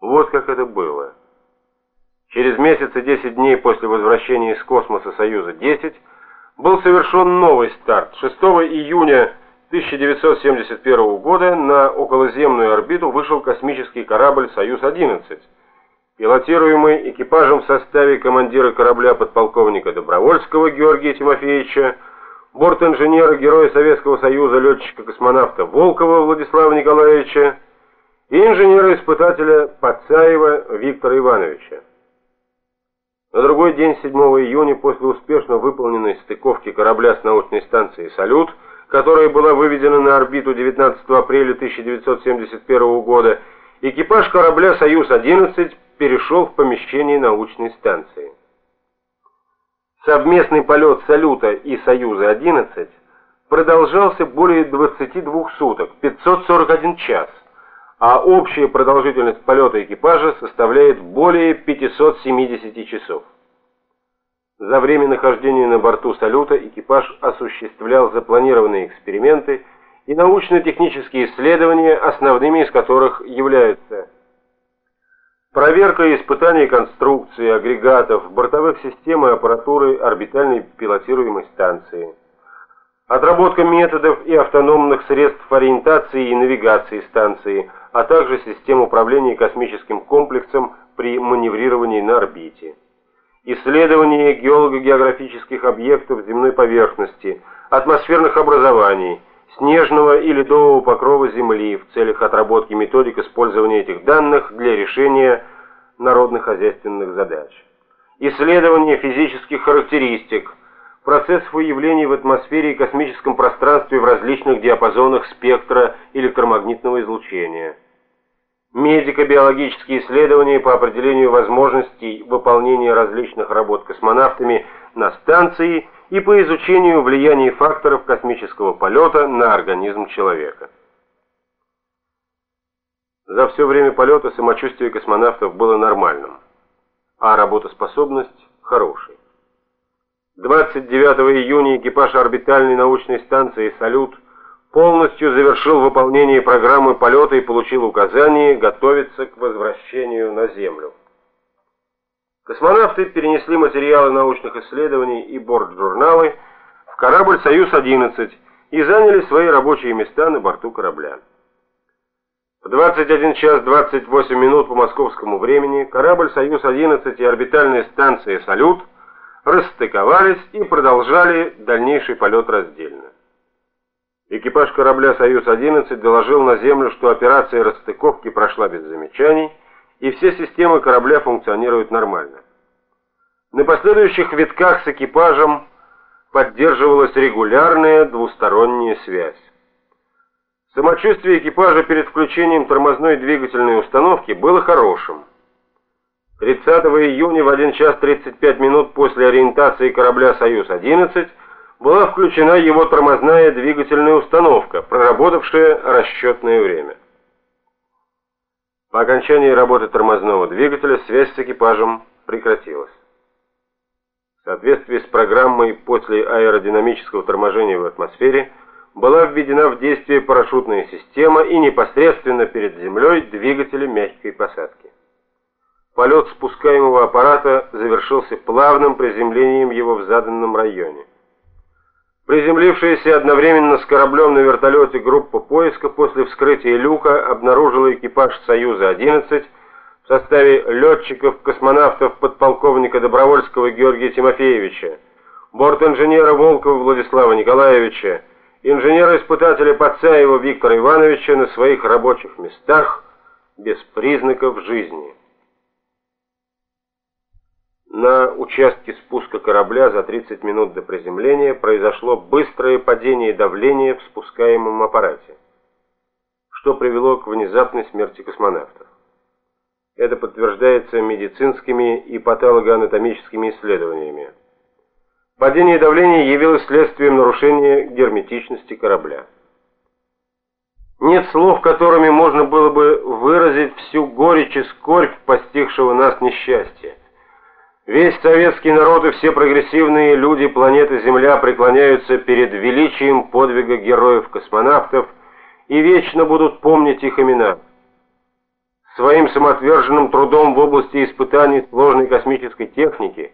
Вот как это было. Через месяц и 10 дней после возвращения из космоса Союза-10 был совершен новый старт. 6 июня 1971 года на околоземную орбиту вышел космический корабль «Союз-11», пилотируемый экипажем в составе командира корабля подполковника Добровольского Георгия Тимофеевича, борт-инженера Героя Советского Союза летчика-космонавта Волкова Владислава Николаевича и инженера-испытателя Пацаева Виктора Ивановича. На другой день, 7 июня, после успешно выполненной стыковки корабля с научной станцией «Салют», которая была выведена на орбиту 19 апреля 1971 года, экипаж корабля «Союз-11» перешел в помещение научной станции. Совместный полет «Салюта» и «Союза-11» продолжался более 22 суток, 541 час, а общая продолжительность полета экипажа составляет более 570 часов. За время нахождения на борту «Салюта» экипаж осуществлял запланированные эксперименты и научно-технические исследования, основными из которых являются проверка и испытание конструкции, агрегатов, бортовых систем и аппаратуры орбитальной пилотируемой станции, отработка методов и автономных средств ориентации и навигации станции – а также систем управления космическим комплексом при маневрировании на орбите. Исследование геолого-географических объектов земной поверхности, атмосферных образований, снежного и ледового покрова Земли в целях отработки методик использования этих данных для решения народно-хозяйственных задач. Исследование физических характеристик, процессов выявления в атмосфере и космическом пространстве в различных диапазонах спектра электромагнитного излучения. Медико-биологические исследования по определению возможностей выполнения различных работ космонавтами на станции и по изучению влияния факторов космического полета на организм человека. За все время полета самочувствие космонавтов было нормальным, а работоспособность хорошей. 29 июня экипаж орбитальной научной станции «Салют» полностью завершил выполнение программы полета и получил указание готовиться к возвращению на Землю. Космонавты перенесли материалы научных исследований и борт-журналы в корабль «Союз-11» и заняли свои рабочие места на борту корабля. В 21 час 28 минут по московскому времени корабль «Союз-11» и орбитальная станция «Салют» расстыковались и продолжали дальнейший полет раздельно. Экипаж корабля «Союз-11» доложил на Землю, что операция расстыковки прошла без замечаний, и все системы корабля функционируют нормально. На последующих витках с экипажем поддерживалась регулярная двусторонняя связь. Самочувствие экипажа перед включением тормозной двигательной установки было хорошим. 30 июня в 1 час 35 минут после ориентации корабля «Союз-11» была включена его тормозная двигательная установка, проработавшая расчетное время. По окончании работы тормозного двигателя связь с экипажем прекратилась. В соответствии с программой после аэродинамического торможения в атмосфере была введена в действие парашютная система и непосредственно перед землей двигатели мягкой посадки. Полет спускаемого аппарата завершился плавным приземлением его в заданном районе. Приземлившаяся одновременно с кораблем на вертолете группа поиска после вскрытия люка обнаружила экипаж «Союза-11» в составе летчиков, космонавтов подполковника Добровольского Георгия Тимофеевича, борт-инженера Волкова Владислава Николаевича, инженера-испытателя Пацаева Виктора Ивановича на своих рабочих местах без признаков жизни. На участке спуска корабля за 30 минут до приземления произошло быстрое падение давления в спускаемом аппарате, что привело к внезапной смерти космонавтов. Это подтверждается медицинскими и патологоанатомическими исследованиями. Падение давления явилось следствием нарушения герметичности корабля. Нет слов, которыми можно было бы выразить всю горечь и скорбь постигшего нас несчастья. Весь советский народ и все прогрессивные люди планеты Земля преклоняются перед величием подвига героев-космонавтов и вечно будут помнить их имена. Своим самоотверженным трудом в области испытаний сложной космической техники